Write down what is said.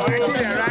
Ọ̀rọ̀ ìdílé rẹ̀.